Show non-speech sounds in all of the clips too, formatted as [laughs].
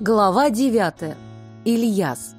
Глава девятая. Ильяс.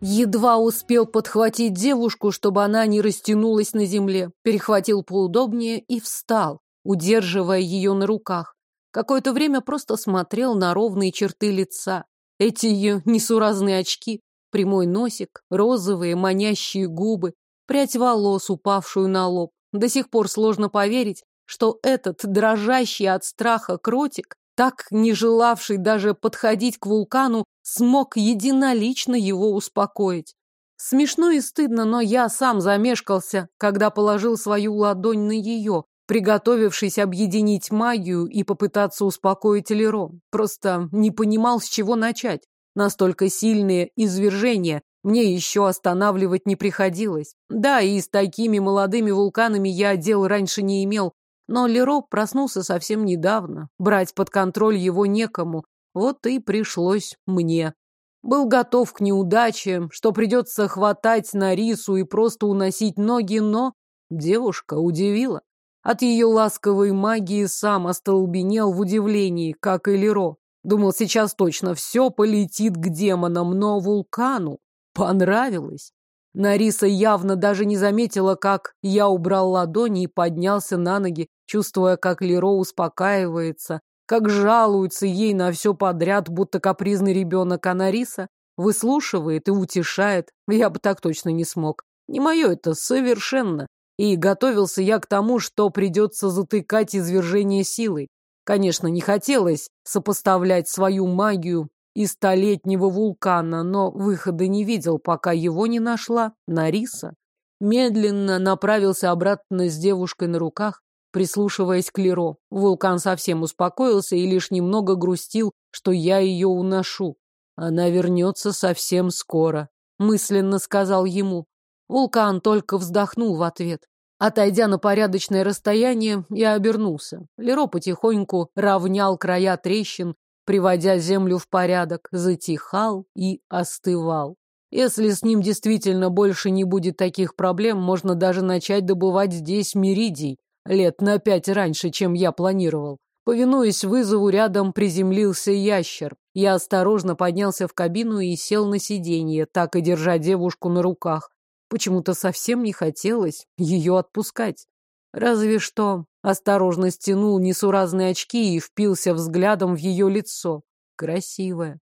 Едва успел подхватить девушку, чтобы она не растянулась на земле, перехватил поудобнее и встал, удерживая ее на руках. Какое-то время просто смотрел на ровные черты лица. Эти ее несуразные очки, прямой носик, розовые манящие губы, прядь волос, упавшую на лоб. До сих пор сложно поверить, что этот дрожащий от страха кротик, так не желавший даже подходить к вулкану, смог единолично его успокоить. Смешно и стыдно, но я сам замешкался, когда положил свою ладонь на ее, приготовившись объединить магию и попытаться успокоить Леро. Просто не понимал, с чего начать. Настолько сильные извержения мне еще останавливать не приходилось. Да, и с такими молодыми вулканами я дел раньше не имел, но Леро проснулся совсем недавно. Брать под контроль его некому. Вот и пришлось мне. Был готов к неудаче, что придется хватать на рису и просто уносить ноги, но девушка удивила. От ее ласковой магии сам остолбенел в удивлении, как и Леро. Думал, сейчас точно все полетит к демонам, но вулкану понравилось. Нариса явно даже не заметила, как я убрал ладони и поднялся на ноги, чувствуя, как Леро успокаивается, как жалуется ей на все подряд, будто капризный ребенок, а Нариса выслушивает и утешает. Я бы так точно не смог. Не мое это совершенно. И готовился я к тому, что придется затыкать извержение силой. Конечно, не хотелось сопоставлять свою магию и столетнего вулкана, но выхода не видел, пока его не нашла Нариса. Медленно направился обратно с девушкой на руках, прислушиваясь к Леро. Вулкан совсем успокоился и лишь немного грустил, что я ее уношу. Она вернется совсем скоро, мысленно сказал ему. Вулкан только вздохнул в ответ. Отойдя на порядочное расстояние, я обернулся. Леро потихоньку равнял края трещин, приводя землю в порядок, затихал и остывал. Если с ним действительно больше не будет таких проблем, можно даже начать добывать здесь меридий, лет на пять раньше, чем я планировал. Повинуясь вызову, рядом приземлился ящер. Я осторожно поднялся в кабину и сел на сиденье, так и держа девушку на руках. Почему-то совсем не хотелось ее отпускать. Разве что осторожно стянул несуразные очки и впился взглядом в ее лицо. Красивая.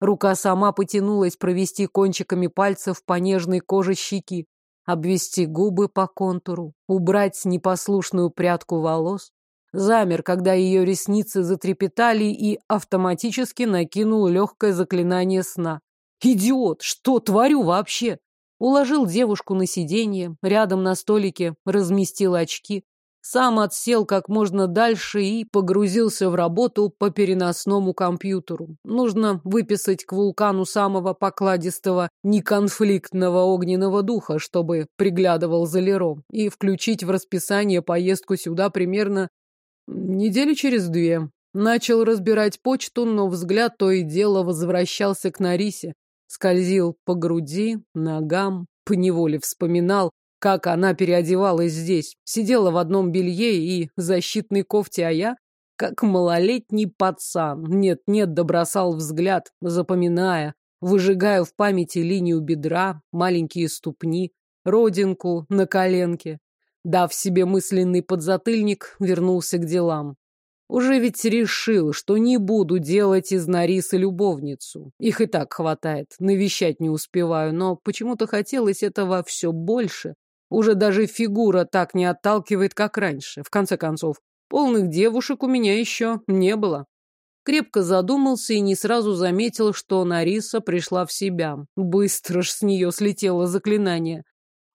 Рука сама потянулась провести кончиками пальцев по нежной коже щеки, обвести губы по контуру, убрать непослушную прядку волос. Замер, когда ее ресницы затрепетали и автоматически накинул легкое заклинание сна. «Идиот! Что творю вообще?» Уложил девушку на сиденье, рядом на столике разместил очки, сам отсел как можно дальше и погрузился в работу по переносному компьютеру. Нужно выписать к вулкану самого покладистого, неконфликтного огненного духа, чтобы приглядывал за Лером, и включить в расписание поездку сюда примерно недели через две. Начал разбирать почту, но взгляд то и дело возвращался к Нарисе, скользил по груди, ногам, поневоле вспоминал, как она переодевалась здесь. Сидела в одном белье и защитной кофте, а я, как малолетний пацан, нет-нет, добросал взгляд, запоминая, выжигая в памяти линию бедра, маленькие ступни, родинку на коленке. Дав себе мысленный подзатыльник, вернулся к делам. Уже ведь решил, что не буду делать из Нарисы любовницу. Их и так хватает, навещать не успеваю, но почему-то хотелось этого все больше. Уже даже фигура так не отталкивает, как раньше. В конце концов, полных девушек у меня еще не было. Крепко задумался и не сразу заметил, что Нариса пришла в себя. Быстро ж с нее слетело заклинание.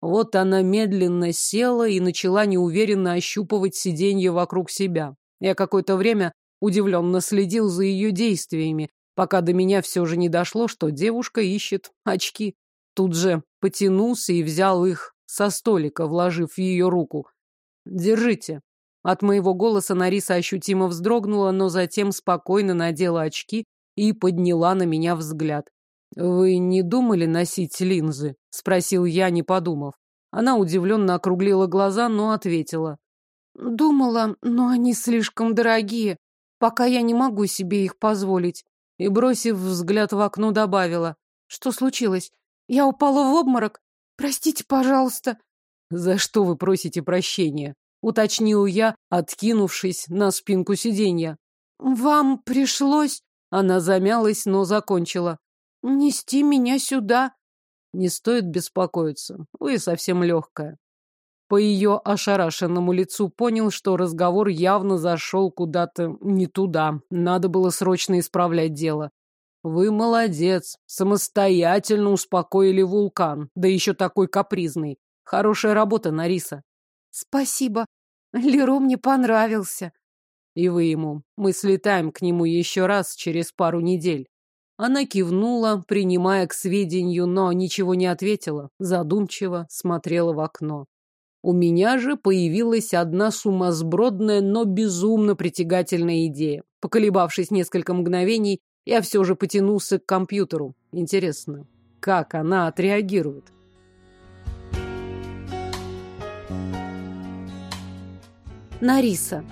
Вот она медленно села и начала неуверенно ощупывать сиденье вокруг себя. Я какое-то время удивленно следил за ее действиями, пока до меня все же не дошло, что девушка ищет очки. Тут же потянулся и взял их со столика, вложив в ее руку. «Держите». От моего голоса Нариса ощутимо вздрогнула, но затем спокойно надела очки и подняла на меня взгляд. «Вы не думали носить линзы?» — спросил я, не подумав. Она удивленно округлила глаза, но ответила. Думала, но они слишком дорогие, пока я не могу себе их позволить. И, бросив взгляд в окно, добавила. Что случилось? Я упала в обморок? Простите, пожалуйста. За что вы просите прощения? Уточнил я, откинувшись на спинку сиденья. Вам пришлось... Она замялась, но закончила. Нести меня сюда. Не стоит беспокоиться. Вы совсем легкая. По ее ошарашенному лицу понял, что разговор явно зашел куда-то не туда. Надо было срочно исправлять дело. Вы молодец. Самостоятельно успокоили вулкан. Да еще такой капризный. Хорошая работа, Нариса. Спасибо. Леро мне понравился. И вы ему. Мы слетаем к нему еще раз через пару недель. Она кивнула, принимая к сведению, но ничего не ответила, задумчиво смотрела в окно. У меня же появилась одна сумасбродная, но безумно притягательная идея. Поколебавшись несколько мгновений, я все же потянулся к компьютеру. Интересно, как она отреагирует? Нариса.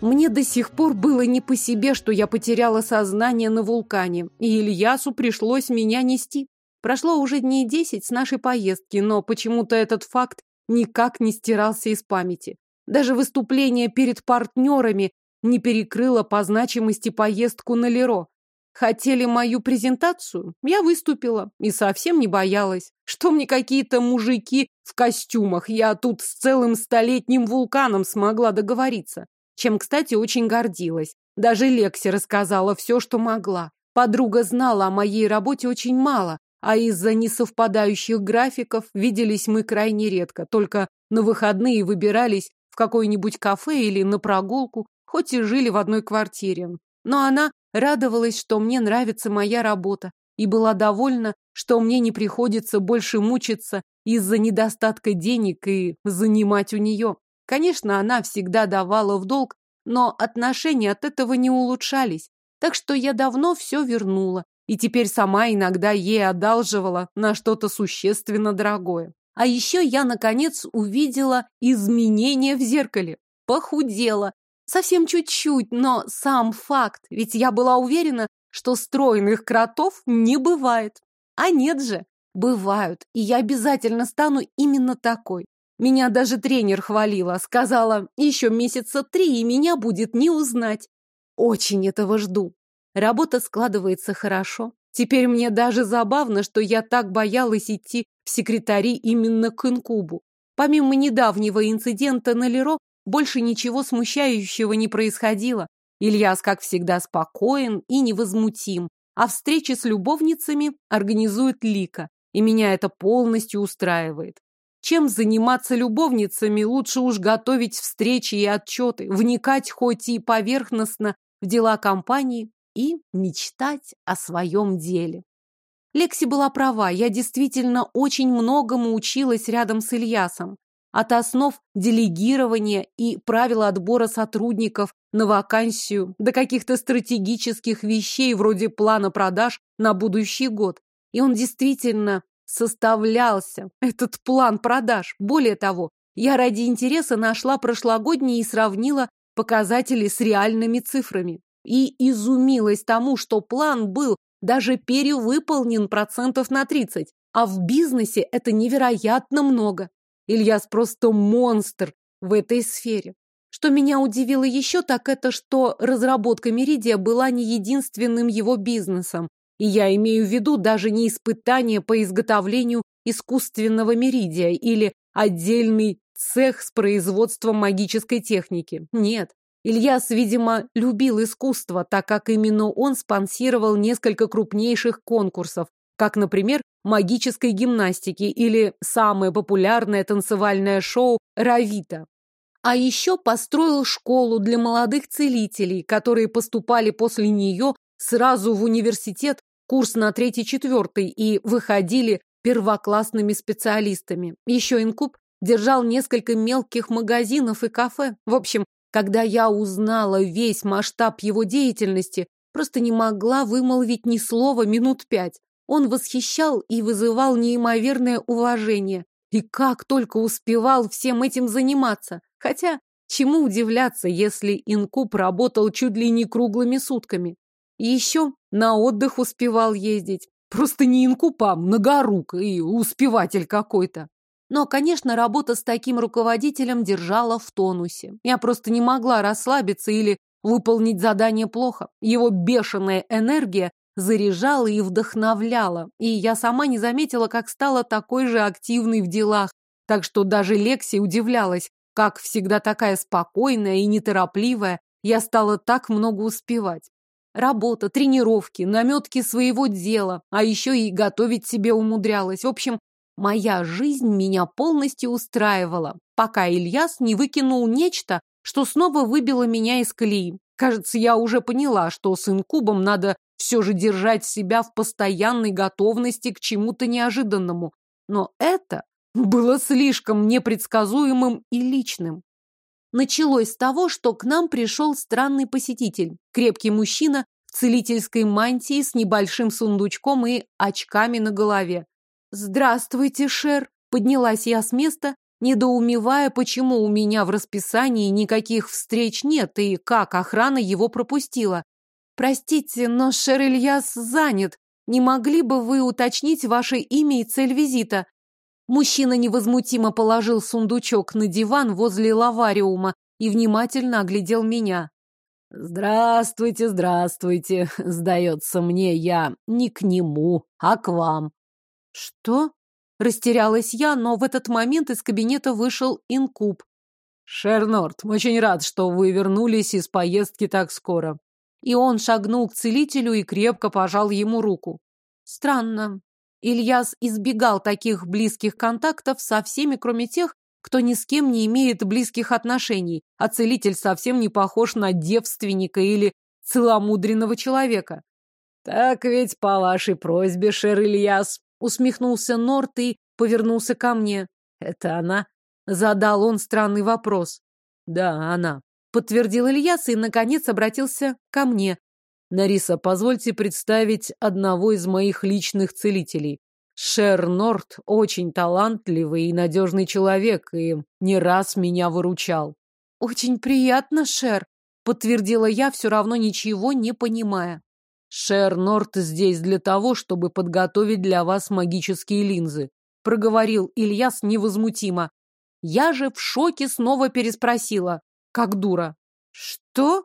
Мне до сих пор было не по себе, что я потеряла сознание на вулкане, и Ильясу пришлось меня нести. Прошло уже дней десять с нашей поездки, но почему-то этот факт никак не стирался из памяти. Даже выступление перед партнерами не перекрыло по значимости поездку на Леро. Хотели мою презентацию? Я выступила и совсем не боялась. Что мне какие-то мужики в костюмах? Я тут с целым столетним вулканом смогла договориться чем, кстати, очень гордилась. Даже Лекси рассказала все, что могла. Подруга знала о моей работе очень мало, а из-за несовпадающих графиков виделись мы крайне редко, только на выходные выбирались в какое-нибудь кафе или на прогулку, хоть и жили в одной квартире. Но она радовалась, что мне нравится моя работа, и была довольна, что мне не приходится больше мучиться из-за недостатка денег и занимать у нее. Конечно, она всегда давала в долг, но отношения от этого не улучшались. Так что я давно все вернула, и теперь сама иногда ей одалживала на что-то существенно дорогое. А еще я, наконец, увидела изменения в зеркале. Похудела. Совсем чуть-чуть, но сам факт. Ведь я была уверена, что стройных кротов не бывает. А нет же, бывают. И я обязательно стану именно такой. Меня даже тренер хвалила, сказала, еще месяца три, и меня будет не узнать. Очень этого жду. Работа складывается хорошо. Теперь мне даже забавно, что я так боялась идти в секретари именно к инкубу. Помимо недавнего инцидента на Леро, больше ничего смущающего не происходило. Ильяс, как всегда, спокоен и невозмутим, а встречи с любовницами организует Лика, и меня это полностью устраивает. Чем заниматься любовницами, лучше уж готовить встречи и отчеты, вникать хоть и поверхностно в дела компании и мечтать о своем деле. Лекси была права, я действительно очень многому училась рядом с Ильясом. От основ делегирования и правил отбора сотрудников на вакансию до каких-то стратегических вещей вроде плана продаж на будущий год. И он действительно составлялся этот план продаж. Более того, я ради интереса нашла прошлогодние и сравнила показатели с реальными цифрами. И изумилась тому, что план был даже перевыполнен процентов на 30, а в бизнесе это невероятно много. Ильяс просто монстр в этой сфере. Что меня удивило еще, так это, что разработка Меридия была не единственным его бизнесом. И я имею в виду даже не испытание по изготовлению искусственного меридия или отдельный цех с производством магической техники. Нет. Ильяс, видимо, любил искусство, так как именно он спонсировал несколько крупнейших конкурсов, как, например, магической гимнастики или самое популярное танцевальное шоу «Равита». А еще построил школу для молодых целителей, которые поступали после нее сразу в университет курс на третий-четвертый и выходили первоклассными специалистами. Еще Инкуб держал несколько мелких магазинов и кафе. В общем, когда я узнала весь масштаб его деятельности, просто не могла вымолвить ни слова минут пять. Он восхищал и вызывал неимоверное уважение. И как только успевал всем этим заниматься. Хотя, чему удивляться, если инкуб работал чуть ли не круглыми сутками. И еще на отдых успевал ездить. Просто не инкуб, а многорук и успеватель какой-то. Но, конечно, работа с таким руководителем держала в тонусе. Я просто не могла расслабиться или выполнить задание плохо. Его бешеная энергия заряжала и вдохновляла, и я сама не заметила, как стала такой же активной в делах. Так что даже Лекси удивлялась, как всегда такая спокойная и неторопливая, я стала так много успевать. Работа, тренировки, наметки своего дела, а еще и готовить себе умудрялась. В общем, Моя жизнь меня полностью устраивала, пока Ильяс не выкинул нечто, что снова выбило меня из колеи. Кажется, я уже поняла, что с инкубом надо все же держать себя в постоянной готовности к чему-то неожиданному. Но это было слишком непредсказуемым и личным. Началось с того, что к нам пришел странный посетитель, крепкий мужчина в целительской мантии с небольшим сундучком и очками на голове. «Здравствуйте, Шер!» Поднялась я с места, недоумевая, почему у меня в расписании никаких встреч нет и как охрана его пропустила. «Простите, но Шер Ильяс занят. Не могли бы вы уточнить ваше имя и цель визита?» Мужчина невозмутимо положил сундучок на диван возле лавариума и внимательно оглядел меня. «Здравствуйте, здравствуйте. Сдается мне, я не к нему, а к вам. «Что?» Растерялась я, но в этот момент из кабинета вышел инкуб. «Шернорд, очень рад, что вы вернулись из поездки так скоро». И он шагнул к целителю и крепко пожал ему руку. Странно. Ильяс избегал таких близких контактов со всеми, кроме тех, кто ни с кем не имеет близких отношений, а целитель совсем не похож на девственника или целомудренного человека. «Так ведь по вашей просьбе, Шер Ильяс, Усмехнулся Норт и повернулся ко мне. Это она? Задал он странный вопрос. Да, она. Подтвердил Ильяс и, наконец, обратился ко мне. Нариса, позвольте представить одного из моих личных целителей. Шер Норт очень талантливый и надежный человек, и не раз меня выручал. Очень приятно, Шер, подтвердила я, все равно ничего не понимая. Шер Норт здесь для того, чтобы подготовить для вас магические линзы, проговорил Ильяс невозмутимо. Я же в шоке снова переспросила, как дура. Что?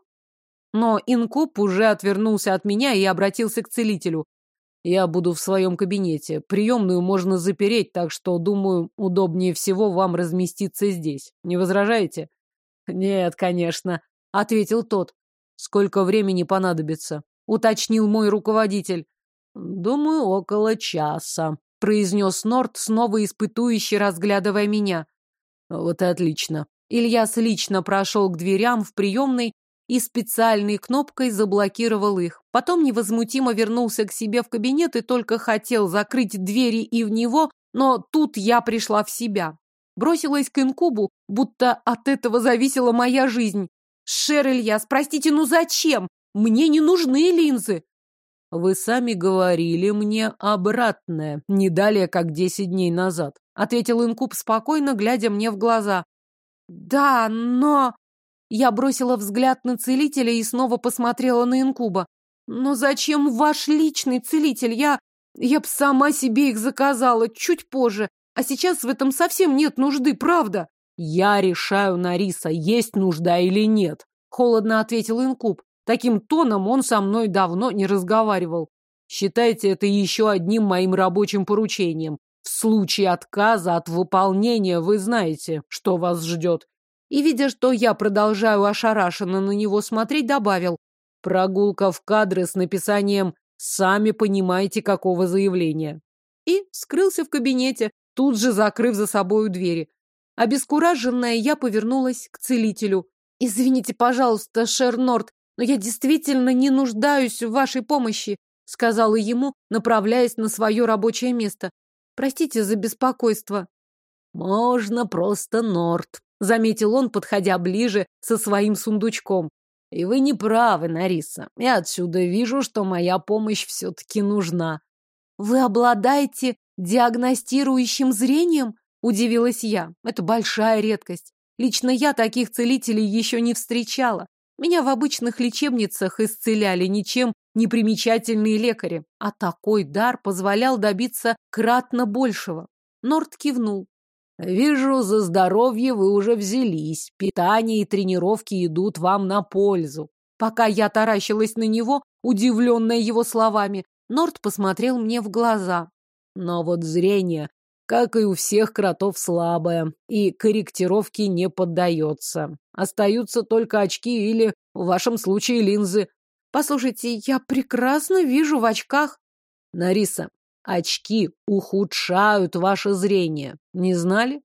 Но инкуб уже отвернулся от меня и обратился к целителю. Я буду в своем кабинете. Приемную можно запереть, так что, думаю, удобнее всего вам разместиться здесь. Не возражаете? Нет, конечно, ответил тот. Сколько времени понадобится? Уточнил мой руководитель. Думаю, около часа, произнес Норт, снова испытующий, разглядывая меня. Вот и отлично. Ильяс лично прошел к дверям в приемной и специальной кнопкой заблокировал их. Потом невозмутимо вернулся к себе в кабинет и только хотел закрыть двери и в него, но тут я пришла в себя. Бросилась к инкубу, будто от этого зависела моя жизнь. «Шер Ильяс, простите, ну зачем? Мне не нужны линзы. Вы сами говорили мне обратное, не далее, как десять дней назад, ответил Инкуб спокойно, глядя мне в глаза. Да, но... Я бросила взгляд на целителя и снова посмотрела на Инкуба. Но зачем ваш личный целитель? Я... Я б сама себе их заказала чуть позже, а сейчас в этом совсем нет нужды, правда? Я решаю, Нариса, есть нужда или нет, холодно ответил Инкуб. Таким тоном он со мной давно не разговаривал. Считайте это еще одним моим рабочим поручением. В случае отказа от выполнения вы знаете, что вас ждет. И, видя, что я продолжаю ошарашенно на него смотреть, добавил. Прогулка в кадры с написанием «Сами понимаете, какого заявления». И скрылся в кабинете, тут же закрыв за собою двери. Обескураженная, я повернулась к целителю. «Извините, пожалуйста, Шернорд, но я действительно не нуждаюсь в вашей помощи, сказала ему, направляясь на свое рабочее место. Простите за беспокойство. Можно просто Норт, заметил он, подходя ближе со своим сундучком. И вы не правы, Нариса. Я отсюда вижу, что моя помощь все-таки нужна. Вы обладаете диагностирующим зрением? Удивилась я. Это большая редкость. Лично я таких целителей еще не встречала. Меня в обычных лечебницах исцеляли ничем не примечательные лекари, а такой дар позволял добиться кратно большего. Норт кивнул. «Вижу, за здоровье вы уже взялись. Питание и тренировки идут вам на пользу». Пока я таращилась на него, удивленная его словами, Норт посмотрел мне в глаза. «Но вот зрение как и у всех кротов, слабая, и корректировке не поддается. Остаются только очки или, в вашем случае, линзы. Послушайте, я прекрасно вижу в очках. Нариса, очки ухудшают ваше зрение. Не знали?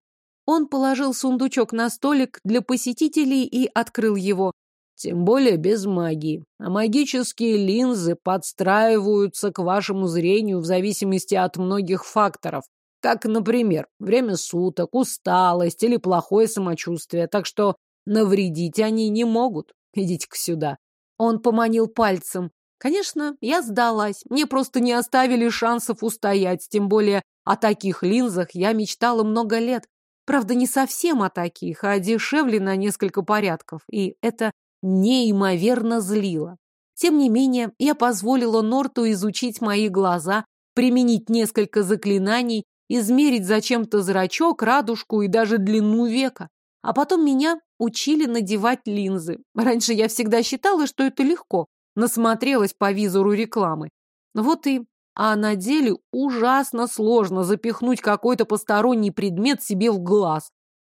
Он положил сундучок на столик для посетителей и открыл его. Тем более без магии. А магические линзы подстраиваются к вашему зрению в зависимости от многих факторов. Как, например, время суток, усталость или плохое самочувствие. Так что навредить они не могут. Идите-ка сюда. Он поманил пальцем. Конечно, я сдалась. Мне просто не оставили шансов устоять. Тем более о таких линзах я мечтала много лет. Правда, не совсем о таких, а дешевле на несколько порядков. И это неимоверно злило. Тем не менее, я позволила Норту изучить мои глаза, применить несколько заклинаний измерить зачем-то зрачок, радужку и даже длину века. А потом меня учили надевать линзы. Раньше я всегда считала, что это легко. Насмотрелась по визору рекламы. Вот и... А на деле ужасно сложно запихнуть какой-то посторонний предмет себе в глаз.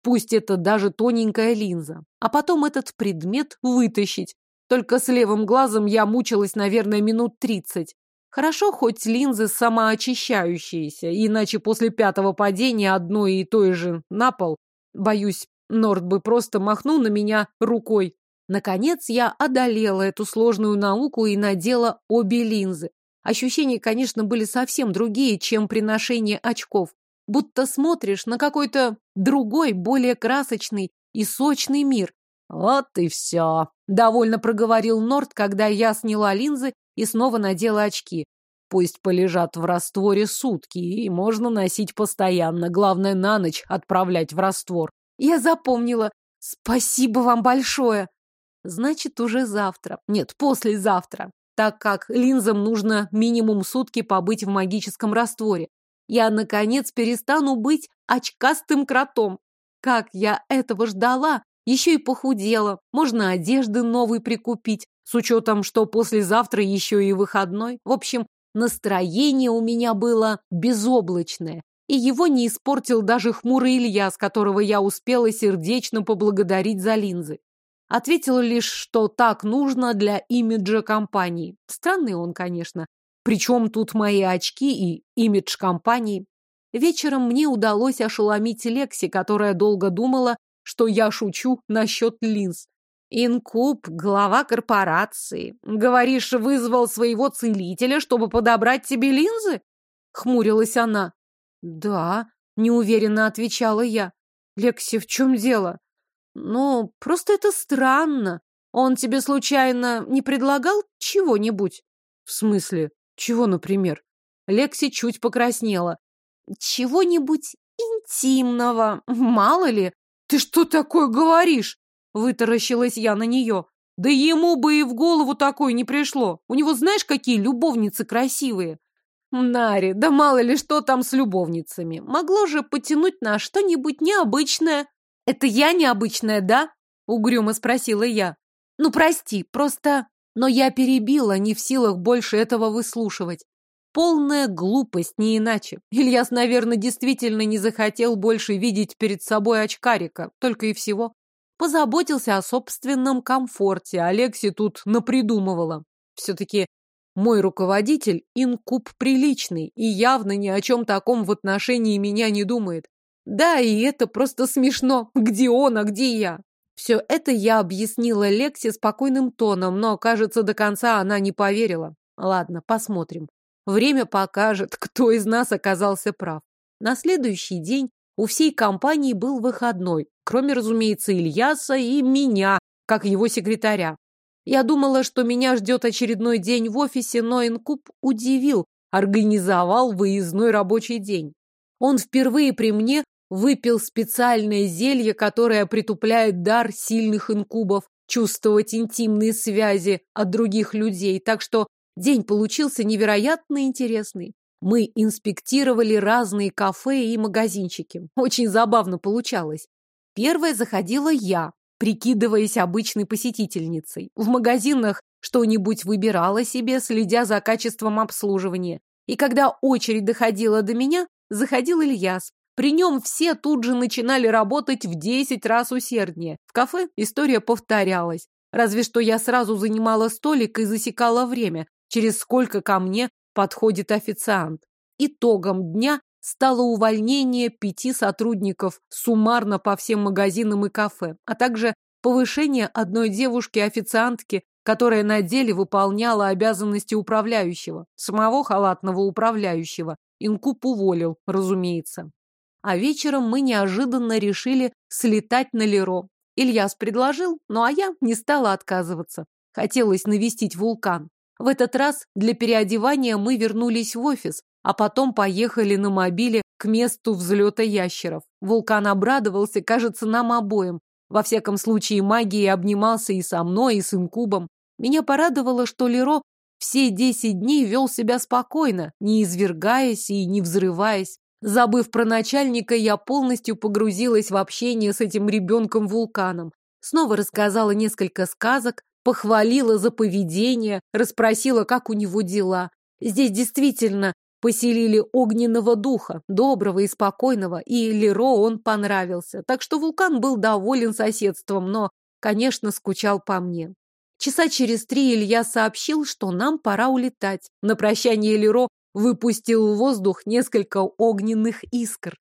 Пусть это даже тоненькая линза. А потом этот предмет вытащить. Только с левым глазом я мучилась, наверное, минут тридцать. Хорошо, хоть линзы самоочищающиеся, иначе после пятого падения одной и той же на пол, боюсь, Норд бы просто махнул на меня рукой. Наконец я одолела эту сложную науку и надела обе линзы. Ощущения, конечно, были совсем другие, чем при ношении очков. Будто смотришь на какой-то другой, более красочный и сочный мир. Вот и все. Довольно проговорил Норд, когда я сняла линзы и снова надела очки. Пусть полежат в растворе сутки, и можно носить постоянно. Главное, на ночь отправлять в раствор. Я запомнила. Спасибо вам большое. Значит, уже завтра. Нет, послезавтра. Так как линзам нужно минимум сутки побыть в магическом растворе. Я, наконец, перестану быть очкастым кротом. Как я этого ждала, еще и похудела. Можно одежды новой прикупить, с учетом, что послезавтра еще и выходной. В общем, настроение у меня было безоблачное. И его не испортил даже хмурый Илья, с которого я успела сердечно поблагодарить за линзы. Ответил лишь, что так нужно для имиджа компании. Странный он, конечно. Причем тут мои очки и имидж компании. Вечером мне удалось ошеломить Лекси, которая долго думала, что я шучу насчет линз. Инкуб, глава корпорации. Говоришь, вызвал своего целителя, чтобы подобрать тебе линзы? Хмурилась она. Да, неуверенно отвечала я. Лекси, в чем дело? Ну, просто это странно. Он тебе случайно не предлагал чего-нибудь? В смысле? Чего, например? Лекси чуть покраснела. Чего-нибудь интимного, мало ли. Ты что такое говоришь? Вытаращилась я на нее. Да ему бы и в голову такое не пришло. У него знаешь, какие любовницы красивые? Нари, да мало ли что там с любовницами. Могло же потянуть на что-нибудь необычное. Это я необычная, да? Угрюмо спросила я. Ну, прости, просто... Но я перебила, не в силах больше этого выслушивать. Полная глупость, не иначе. Ильяс, наверное, действительно не захотел больше видеть перед собой очкарика, только и всего. Позаботился о собственном комфорте. Алекси тут напридумывала. Все-таки мой руководитель инкуб приличный и явно ни о чем таком в отношении меня не думает. Да, и это просто смешно. Где он, а где я? Все это я объяснила Лексе спокойным тоном, но, кажется, до конца она не поверила. Ладно, посмотрим. Время покажет, [laughs] кто из нас оказался прав. На следующий день у всей компании был выходной, кроме, разумеется, Ильяса и меня, как его секретаря. Я думала, что меня ждет очередной день в офисе, но Инкуб удивил, организовал выездной рабочий день. Он впервые при мне выпил специальное зелье, которое притупляет дар сильных инкубов, чувствовать интимные связи от других людей, так что день получился невероятно интересный. Мы инспектировали разные кафе и магазинчики. Очень забавно получалось. Первая заходила я, прикидываясь обычной посетительницей. В магазинах что-нибудь выбирала себе, следя за качеством обслуживания. И когда очередь доходила до меня, заходил Ильяс. При нем все тут же начинали работать в десять раз усерднее. В кафе история повторялась. Разве что я сразу занимала столик и засекала время, через сколько ко мне подходит официант. Итогом дня стало увольнение пяти сотрудников суммарно по всем магазинам и кафе, а также повышение одной девушки-официантки, которая на деле выполняла обязанности управляющего, самого халатного управляющего. Инкуб уволил, разумеется. А вечером мы неожиданно решили слетать на Леро. Ильяс предложил, ну а я не стала отказываться. Хотелось навестить вулкан. В этот раз для переодевания мы вернулись в офис, а потом поехали на мобиле к месту взлета ящеров. Вулкан обрадовался, кажется, нам обоим. Во всяком случае, магией обнимался и со мной, и с инкубом. Меня порадовало, что Леро все десять дней вел себя спокойно, не извергаясь и не взрываясь. Забыв про начальника, я полностью погрузилась в общение с этим ребенком-вулканом. Снова рассказала несколько сказок, похвалила за поведение, расспросила, как у него дела. Здесь действительно поселили огненного духа, доброго и спокойного, и Леро он понравился. Так что вулкан был доволен соседством, но, конечно, скучал по мне. Часа через три Илья сообщил, что нам пора улетать. На прощание Леро выпустил в воздух несколько огненных искр.